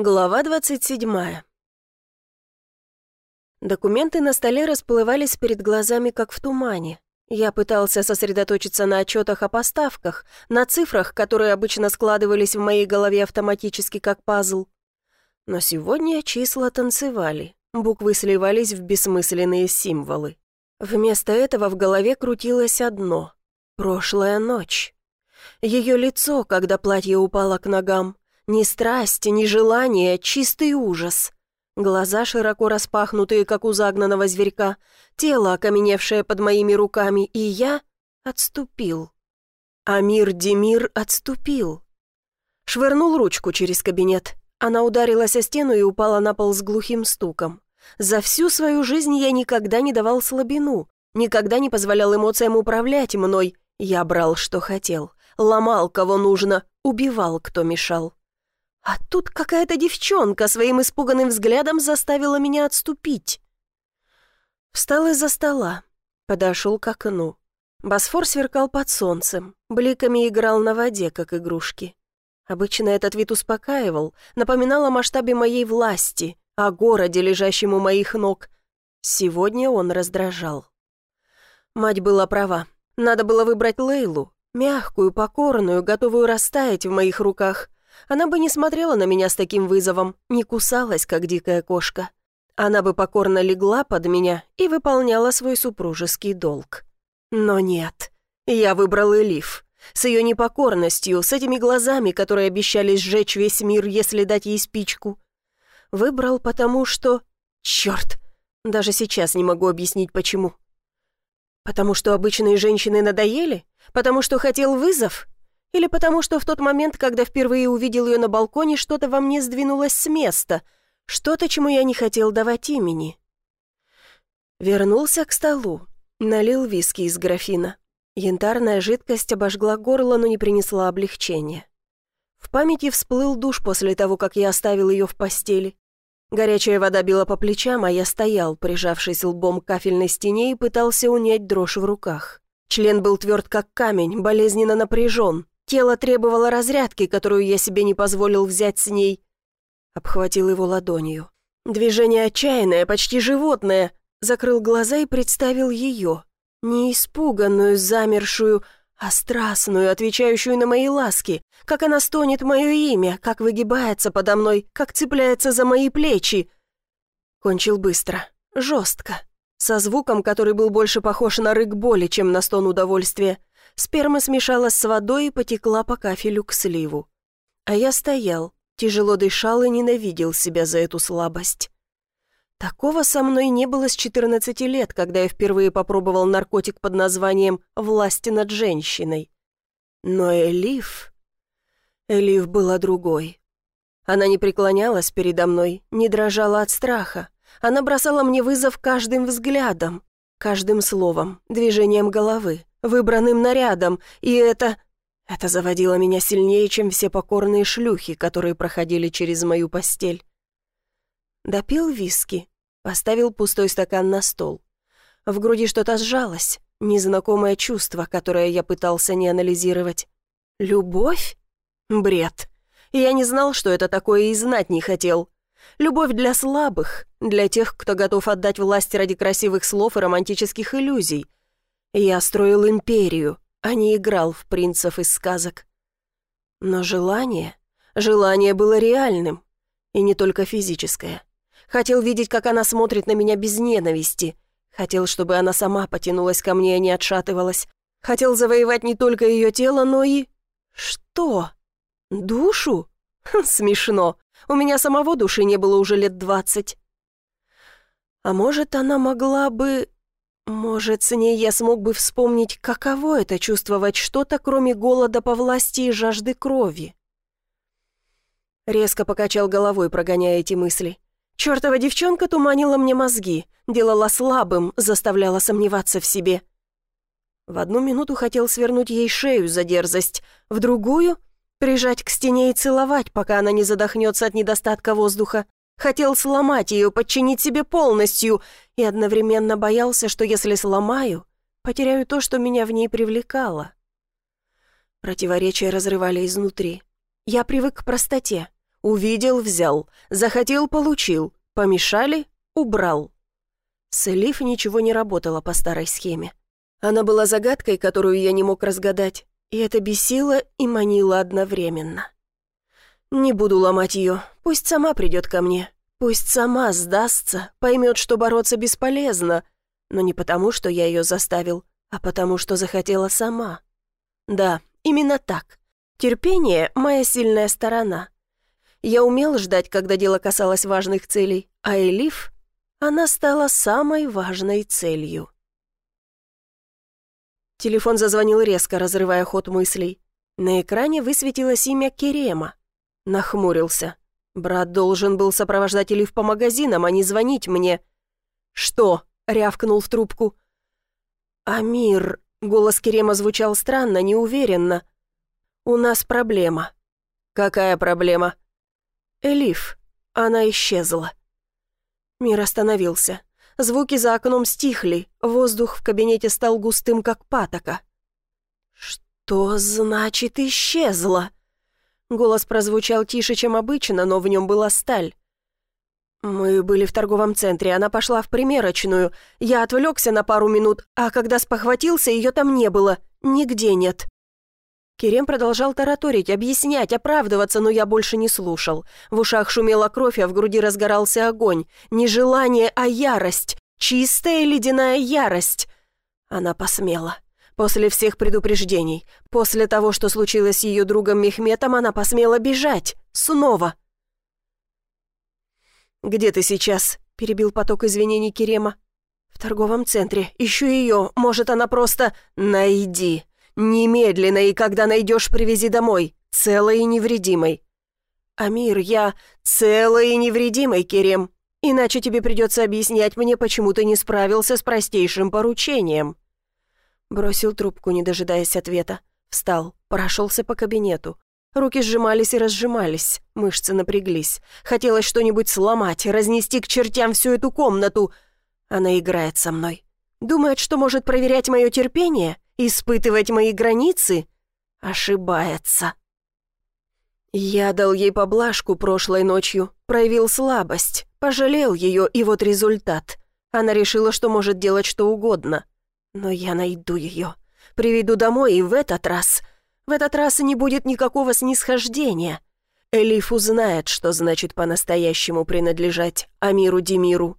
Глава 27. Документы на столе расплывались перед глазами, как в тумане. Я пытался сосредоточиться на отчетах о поставках, на цифрах, которые обычно складывались в моей голове автоматически, как пазл. Но сегодня числа танцевали, буквы сливались в бессмысленные символы. Вместо этого в голове крутилось одно — прошлая ночь. Ее лицо, когда платье упало к ногам, ни страсти, ни желания, чистый ужас. Глаза широко распахнутые, как у загнанного зверька, тело, окаменевшее под моими руками, и я отступил. Амир Демир отступил. Швырнул ручку через кабинет. Она ударилась о стену и упала на пол с глухим стуком. За всю свою жизнь я никогда не давал слабину, никогда не позволял эмоциям управлять мной. Я брал, что хотел, ломал, кого нужно, убивал, кто мешал. А тут какая-то девчонка своим испуганным взглядом заставила меня отступить. Встал из-за стола, подошел к окну. Босфор сверкал под солнцем, бликами играл на воде, как игрушки. Обычно этот вид успокаивал, напоминал о масштабе моей власти, о городе, лежащем у моих ног. Сегодня он раздражал. Мать была права. Надо было выбрать Лейлу, мягкую, покорную, готовую растаять в моих руках — она бы не смотрела на меня с таким вызовом, не кусалась, как дикая кошка. Она бы покорно легла под меня и выполняла свой супружеский долг. Но нет, я выбрал Элиф. С ее непокорностью, с этими глазами, которые обещали сжечь весь мир, если дать ей спичку. Выбрал потому, что... Черт! Даже сейчас не могу объяснить, почему. Потому что обычные женщины надоели? Потому что хотел вызов? Или потому, что в тот момент, когда впервые увидел ее на балконе, что-то во мне сдвинулось с места, что-то, чему я не хотел давать имени. Вернулся к столу, налил виски из графина. Янтарная жидкость обожгла горло, но не принесла облегчения. В памяти всплыл душ после того, как я оставил ее в постели. Горячая вода била по плечам, а я стоял, прижавшись лбом к кафельной стене и пытался унять дрожь в руках. Член был тверд, как камень, болезненно напряжен. Тело требовало разрядки, которую я себе не позволил взять с ней. Обхватил его ладонью. Движение отчаянное, почти животное. Закрыл глаза и представил ее. Не испуганную, замершую, а страстную, отвечающую на мои ласки. Как она стонет мое имя, как выгибается подо мной, как цепляется за мои плечи. Кончил быстро, жестко, со звуком, который был больше похож на рык боли, чем на стон удовольствия. Сперма смешалась с водой и потекла по кафелю к сливу. А я стоял, тяжело дышал и ненавидел себя за эту слабость. Такого со мной не было с 14 лет, когда я впервые попробовал наркотик под названием «власти над женщиной». Но Элиф... Элиф была другой. Она не преклонялась передо мной, не дрожала от страха. Она бросала мне вызов каждым взглядом, каждым словом, движением головы выбранным нарядом, и это... Это заводило меня сильнее, чем все покорные шлюхи, которые проходили через мою постель. Допил виски, поставил пустой стакан на стол. В груди что-то сжалось, незнакомое чувство, которое я пытался не анализировать. Любовь? Бред. Я не знал, что это такое, и знать не хотел. Любовь для слабых, для тех, кто готов отдать власть ради красивых слов и романтических иллюзий — я строил империю, а не играл в принцев из сказок. Но желание... Желание было реальным. И не только физическое. Хотел видеть, как она смотрит на меня без ненависти. Хотел, чтобы она сама потянулась ко мне, а не отшатывалась. Хотел завоевать не только ее тело, но и... Что? Душу? Смешно. У меня самого души не было уже лет двадцать. А может, она могла бы... Может, с ней я смог бы вспомнить, каково это чувствовать что-то, кроме голода по власти и жажды крови. Резко покачал головой, прогоняя эти мысли. Чёртова девчонка туманила мне мозги, делала слабым, заставляла сомневаться в себе. В одну минуту хотел свернуть ей шею за дерзость, в другую — прижать к стене и целовать, пока она не задохнется от недостатка воздуха. Хотел сломать ее, подчинить себе полностью, и одновременно боялся, что если сломаю, потеряю то, что меня в ней привлекало. Противоречия разрывали изнутри. Я привык к простоте. Увидел – взял, захотел – получил, помешали – убрал. С ничего не работало по старой схеме. Она была загадкой, которую я не мог разгадать, и это бесило и манило одновременно. Не буду ломать ее, пусть сама придет ко мне, пусть сама сдастся, поймет, что бороться бесполезно, но не потому, что я ее заставил, а потому, что захотела сама. Да, именно так. Терпение — моя сильная сторона. Я умел ждать, когда дело касалось важных целей, а Элиф, она стала самой важной целью. Телефон зазвонил резко, разрывая ход мыслей. На экране высветилось имя Керема. Нахмурился. Брат должен был сопровождать Элиф по магазинам, а не звонить мне. «Что?» — рявкнул в трубку. «Амир», — голос Керема звучал странно, неуверенно. «У нас проблема». «Какая проблема?» «Элиф. Она исчезла». Мир остановился. Звуки за окном стихли, воздух в кабинете стал густым, как патока. «Что значит исчезла?» Голос прозвучал тише, чем обычно, но в нем была сталь. «Мы были в торговом центре, она пошла в примерочную. Я отвлекся на пару минут, а когда спохватился, ее там не было. Нигде нет». Керем продолжал тараторить, объяснять, оправдываться, но я больше не слушал. В ушах шумела кровь, а в груди разгорался огонь. Не желание, а ярость. Чистая ледяная ярость. Она посмела. После всех предупреждений, после того, что случилось с ее другом Мехметом, она посмела бежать. Снова. «Где ты сейчас?» — перебил поток извинений Керема. «В торговом центре. Ищу ее. Может, она просто... Найди!» Немедленно и когда найдешь, привези домой, целой и невредимой. Амир, я целой и невредимой, Керем. Иначе тебе придется объяснять мне, почему ты не справился с простейшим поручением. Бросил трубку, не дожидаясь ответа. Встал, прошелся по кабинету. Руки сжимались и разжимались, мышцы напряглись. Хотелось что-нибудь сломать, разнести к чертям всю эту комнату. Она играет со мной. Думает, что может проверять мое терпение — испытывать мои границы? Ошибается. Я дал ей поблажку прошлой ночью, проявил слабость, пожалел ее, и вот результат. Она решила, что может делать что угодно. Но я найду ее, приведу домой, и в этот раз... В этот раз не будет никакого снисхождения. Элиф узнает, что значит по-настоящему принадлежать Амиру Демиру.